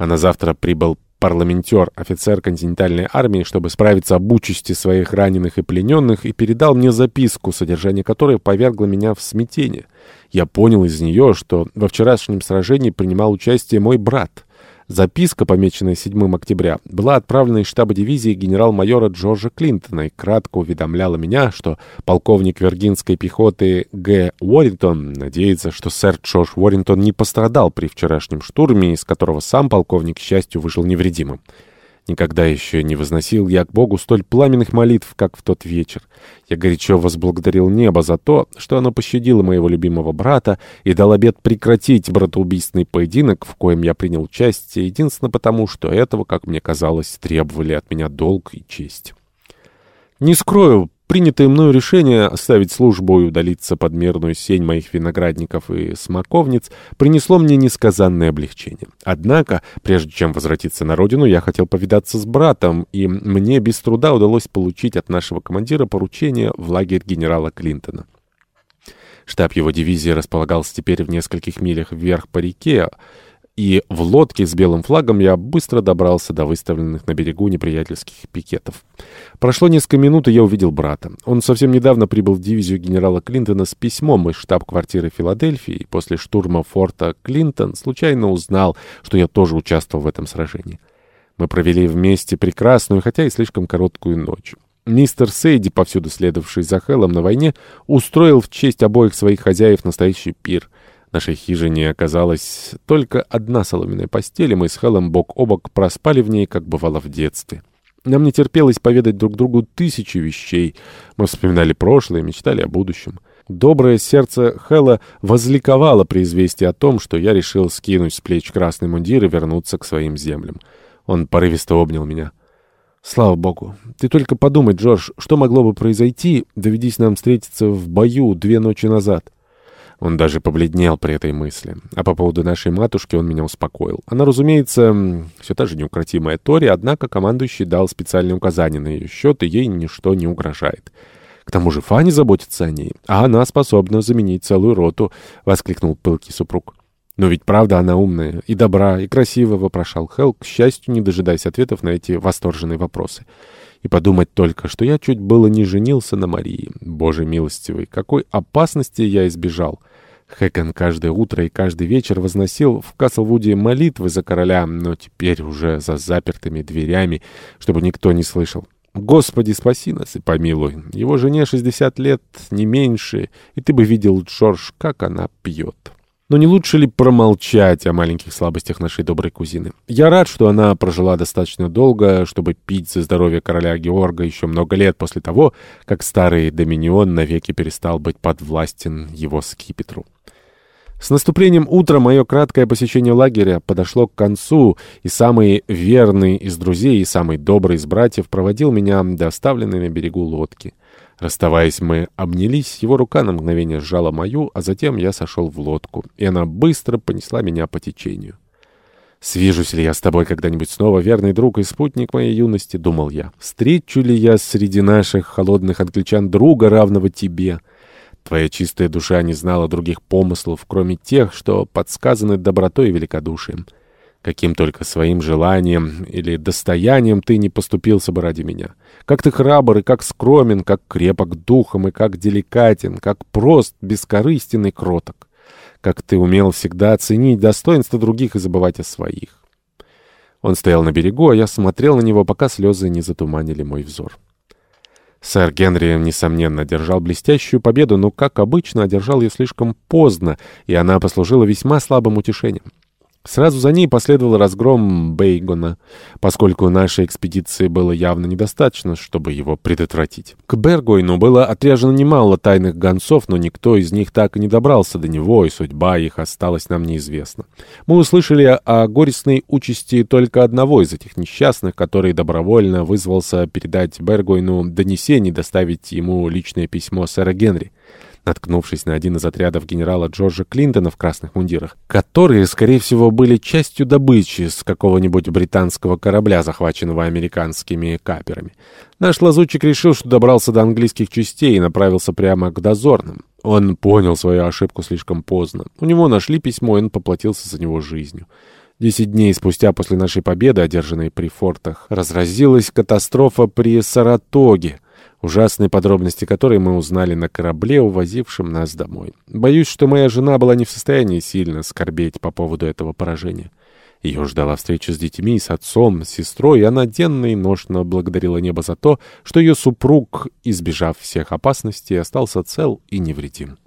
а на завтра прибыл парламентер, офицер континентальной армии, чтобы справиться об участи своих раненых и плененных, и передал мне записку, содержание которой повергло меня в смятение. Я понял из нее, что во вчерашнем сражении принимал участие мой брат — Записка, помеченная 7 октября, была отправлена из штаба дивизии генерал-майора Джорджа Клинтона и кратко уведомляла меня, что полковник виргинской пехоты Г. Уоррингтон надеется, что сэр Джордж Уоррингтон не пострадал при вчерашнем штурме, из которого сам полковник, к счастью, вышел невредимым. Никогда еще не возносил я к Богу столь пламенных молитв, как в тот вечер. Я горячо возблагодарил небо за то, что оно пощадило моего любимого брата и дал обет прекратить братоубийственный поединок, в коем я принял участие, единственно потому, что этого, как мне казалось, требовали от меня долг и честь. Не скрою, Принятое мною решение оставить службу и удалиться под мерную сень моих виноградников и смоковниц принесло мне несказанное облегчение. Однако, прежде чем возвратиться на родину, я хотел повидаться с братом, и мне без труда удалось получить от нашего командира поручение в лагерь генерала Клинтона. Штаб его дивизии располагался теперь в нескольких милях вверх по реке, и в лодке с белым флагом я быстро добрался до выставленных на берегу неприятельских пикетов. Прошло несколько минут, и я увидел брата. Он совсем недавно прибыл в дивизию генерала Клинтона с письмом из штаб-квартиры Филадельфии, и после штурма форта Клинтон случайно узнал, что я тоже участвовал в этом сражении. Мы провели вместе прекрасную, хотя и слишком короткую ночь. Мистер Сейди, повсюду следовавший за Хеллом на войне, устроил в честь обоих своих хозяев настоящий пир — в нашей хижине оказалась только одна соломенная постель, и мы с Хеллом бок о бок проспали в ней, как бывало в детстве. Нам не терпелось поведать друг другу тысячи вещей. Мы вспоминали прошлое, мечтали о будущем. Доброе сердце Хэлла возликовало при известии о том, что я решил скинуть с плеч красный мундир и вернуться к своим землям. Он порывисто обнял меня. «Слава богу! Ты только подумай, Джордж, что могло бы произойти, доведись нам встретиться в бою две ночи назад?» Он даже побледнел при этой мысли. А по поводу нашей матушки он меня успокоил. Она, разумеется, все та же неукротимая Тори, однако командующий дал специальные указания на ее счет, и ей ничто не угрожает. К тому же Фанни заботится о ней, а она способна заменить целую роту, — воскликнул пылкий супруг. «Но ведь правда она умная и добра, и красива», — вопрошал Хелл, к счастью, не дожидаясь ответов на эти восторженные вопросы. И подумать только, что я чуть было не женился на Марии. Боже милостивый, какой опасности я избежал!» Хэкон каждое утро и каждый вечер возносил в Каслвуде молитвы за короля, но теперь уже за запертыми дверями, чтобы никто не слышал. Господи, спаси нас и помилуй. Его жене 60 лет, не меньше, и ты бы видел, Джордж, как она пьет. Но не лучше ли промолчать о маленьких слабостях нашей доброй кузины? Я рад, что она прожила достаточно долго, чтобы пить за здоровье короля Георга еще много лет после того, как старый Доминион навеки перестал быть подвластен его скипетру. С наступлением утра мое краткое посещение лагеря подошло к концу, и самый верный из друзей и самый добрый из братьев проводил меня до оставленной на берегу лодки. Расставаясь, мы обнялись, его рука на мгновение сжала мою, а затем я сошел в лодку, и она быстро понесла меня по течению. «Свижусь ли я с тобой когда-нибудь снова, верный друг и спутник моей юности?» — думал я. «Встречу ли я среди наших холодных англичан друга, равного тебе?» Твоя чистая душа не знала других помыслов, кроме тех, что подсказаны добротой и великодушием. Каким только своим желанием или достоянием ты не поступился бы ради меня. Как ты храбр и как скромен, как крепок духом и как деликатен, как прост, бескорыстен кроток. Как ты умел всегда оценить достоинства других и забывать о своих. Он стоял на берегу, а я смотрел на него, пока слезы не затуманили мой взор. Сэр Генри, несомненно, одержал блестящую победу, но, как обычно, одержал ее слишком поздно, и она послужила весьма слабым утешением. Сразу за ней последовал разгром Бейгона, поскольку нашей экспедиции было явно недостаточно, чтобы его предотвратить. К Бергойну было отряжено немало тайных гонцов, но никто из них так и не добрался до него, и судьба их осталась нам неизвестна. Мы услышали о горестной участи только одного из этих несчастных, который добровольно вызвался передать Бергойну донесение и доставить ему личное письмо сэра Генри наткнувшись на один из отрядов генерала Джорджа Клинтона в красных мундирах, которые, скорее всего, были частью добычи с какого-нибудь британского корабля, захваченного американскими каперами. Наш лазутчик решил, что добрался до английских частей и направился прямо к дозорным. Он понял свою ошибку слишком поздно. У него нашли письмо, и он поплатился за него жизнью. Десять дней спустя после нашей победы, одержанной при фортах, разразилась катастрофа при Саратоге, ужасные подробности которой мы узнали на корабле, увозившем нас домой. Боюсь, что моя жена была не в состоянии сильно скорбеть по поводу этого поражения. Ее ждала встреча с детьми, с отцом, с сестрой, и она денно и ношно благодарила небо за то, что ее супруг, избежав всех опасностей, остался цел и невредим.